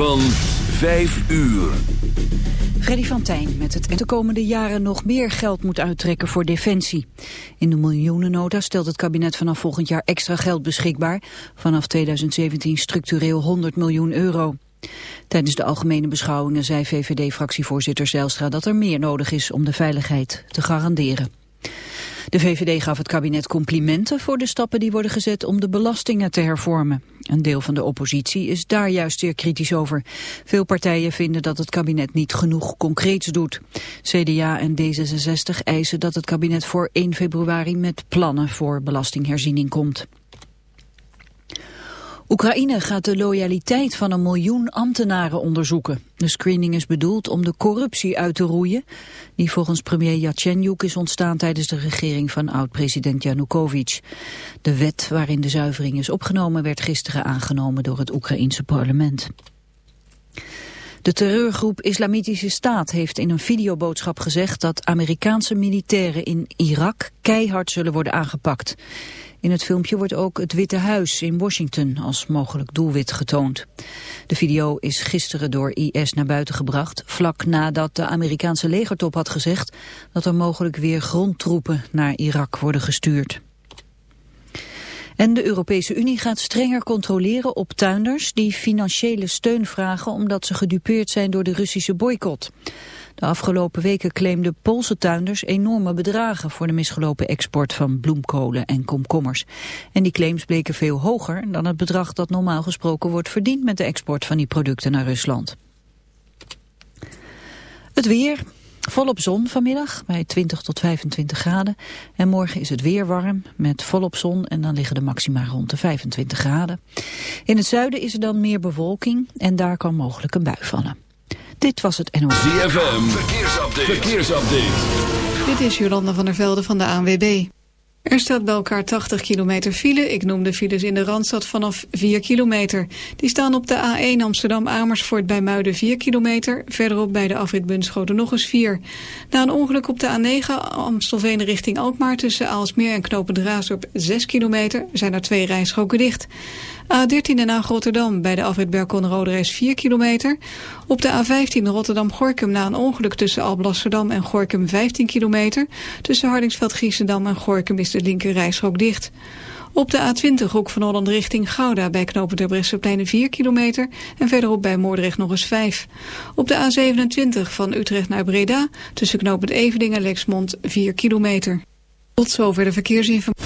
Van 5 uur. Freddy van Tijn met het de komende jaren nog meer geld moet uittrekken voor defensie. In de miljoenennota stelt het kabinet vanaf volgend jaar extra geld beschikbaar. Vanaf 2017 structureel 100 miljoen euro. Tijdens de algemene beschouwingen zei VVD-fractievoorzitter Zijlstra dat er meer nodig is om de veiligheid te garanderen. De VVD gaf het kabinet complimenten voor de stappen die worden gezet om de belastingen te hervormen. Een deel van de oppositie is daar juist zeer kritisch over. Veel partijen vinden dat het kabinet niet genoeg concreets doet. CDA en D66 eisen dat het kabinet voor 1 februari met plannen voor belastingherziening komt. Oekraïne gaat de loyaliteit van een miljoen ambtenaren onderzoeken. De screening is bedoeld om de corruptie uit te roeien... die volgens premier Yatsenyuk is ontstaan tijdens de regering van oud-president Yanukovych. De wet waarin de zuivering is opgenomen werd gisteren aangenomen door het Oekraïense parlement. De terreurgroep Islamitische Staat heeft in een videoboodschap gezegd dat Amerikaanse militairen in Irak keihard zullen worden aangepakt. In het filmpje wordt ook het Witte Huis in Washington als mogelijk doelwit getoond. De video is gisteren door IS naar buiten gebracht, vlak nadat de Amerikaanse legertop had gezegd dat er mogelijk weer grondtroepen naar Irak worden gestuurd. En de Europese Unie gaat strenger controleren op tuinders die financiële steun vragen omdat ze gedupeerd zijn door de Russische boycott. De afgelopen weken claimden Poolse tuinders enorme bedragen voor de misgelopen export van bloemkolen en komkommers. En die claims bleken veel hoger dan het bedrag dat normaal gesproken wordt verdiend met de export van die producten naar Rusland. Het weer, Volop zon vanmiddag bij 20 tot 25 graden. En morgen is het weer warm met volop zon en dan liggen de maxima rond de 25 graden. In het zuiden is er dan meer bewolking en daar kan mogelijk een bui vallen. Dit was het NOS. ZFM, verkeersupdate. verkeersupdate. Dit is Jolanda van der Velde van de ANWB. Er staat bij elkaar 80 kilometer file. Ik noem de files in de Randstad vanaf 4 kilometer. Die staan op de A1 Amsterdam-Amersfoort bij Muiden 4 kilometer. Verderop bij de afrit Bunschoten nog eens 4. Na een ongeluk op de A9 Amstelveen richting Alkmaar... tussen Aalsmeer en Knopen Raasdorp 6 kilometer... zijn er twee rijstroken dicht. A13 en A Rotterdam bij de afrit Berkon-Rode 4 kilometer. Op de A15 Rotterdam-Gorkum na een ongeluk tussen Alblasserdam en Gorkum 15 kilometer. Tussen Hardingsveld-Giessendam en Gorkum is de linker rijstrook dicht. Op de A20 Hoek van Holland richting Gouda bij knopen der Bressepleinen 4 kilometer en verderop bij Moordrecht nog eens 5. Op de A27 van Utrecht naar Breda tussen knopen Evening en Lexmond 4 kilometer. Tot zover de verkeersinformatie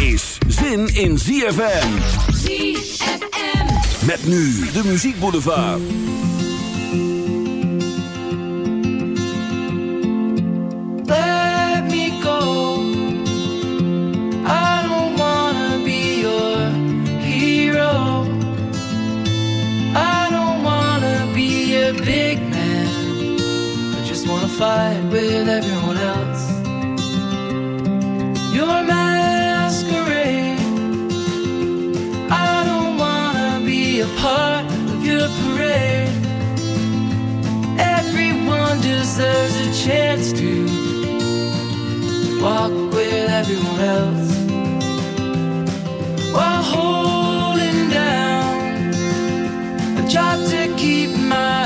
is zin in ZFM. ZFM. Met nu de muziekboulevard. Let me go. I don't wanna be your hero. I don't wanna be a big man. I just wanna fight with everyone else. You're mad. parade. Everyone deserves a chance to walk with everyone else while holding down a job to keep my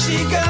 she got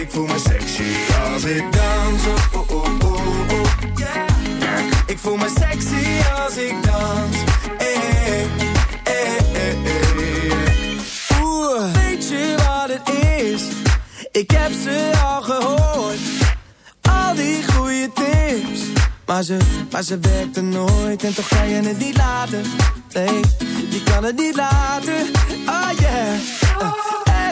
Ik voel me sexy als ik dans. Oh, oh, oh. Ik voel me sexy als ik dans. Hey, hey, hey. Oeh, weet je wat het is? Ik heb ze al gehoord. Al die goede tips. Maar ze, maar ze werkte nooit en toch kan je het niet laten. Nee, je kan het niet laten. Oh yeah.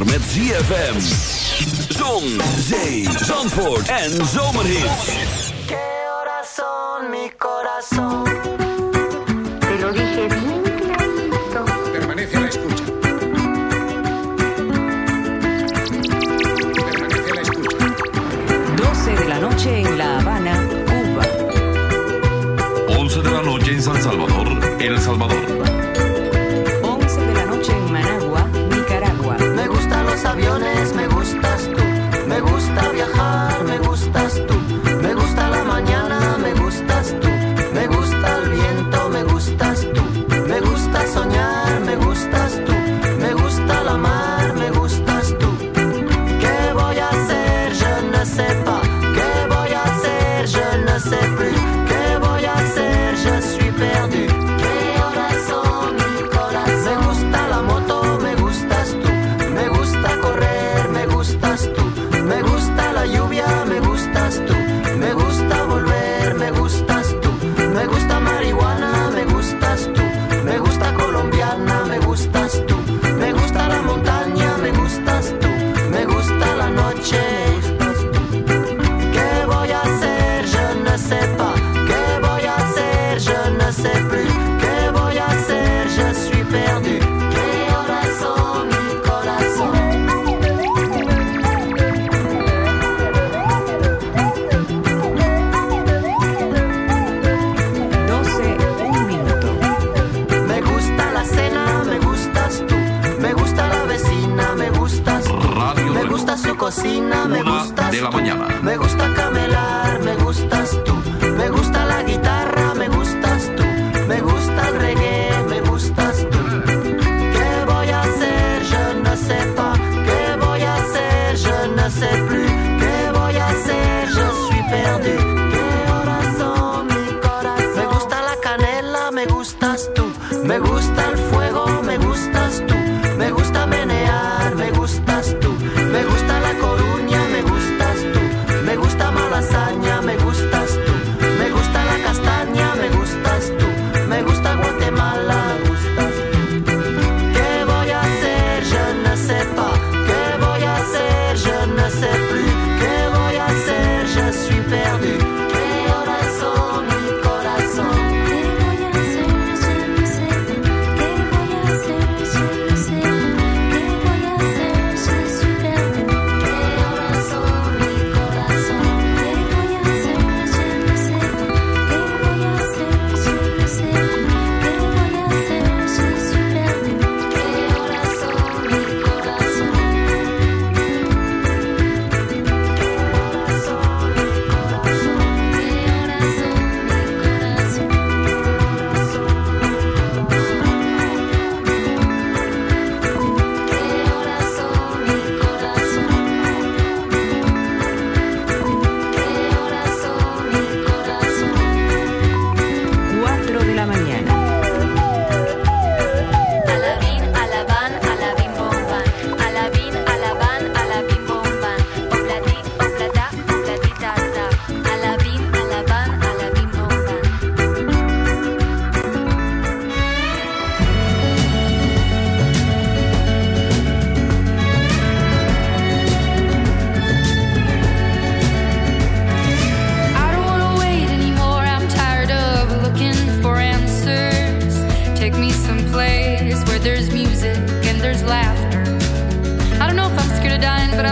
met ZFM. Zon, zee, zandvoort en zomerhit. Que corazón, mi corazón. Te lo dije bien clarito. Permanece a la escucha. Permanece a la escucha. 12 de la noche en La Habana, Cuba. 11 de la noche en San Salvador, El Salvador.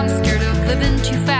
I'm scared of living too fast.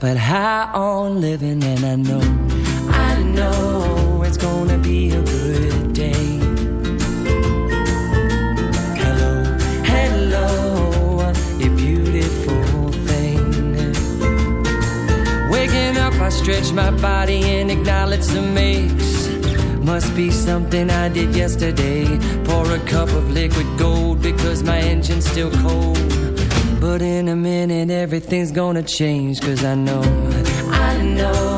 but high on living, and I know, I know it's gonna be a good day. Hello, hello, you beautiful thing. Waking up, I stretch my body and acknowledge the mix. Must be something I did yesterday. Pour a cup of liquid gold because my engine's still cold everything's gonna change, cause I know, I know.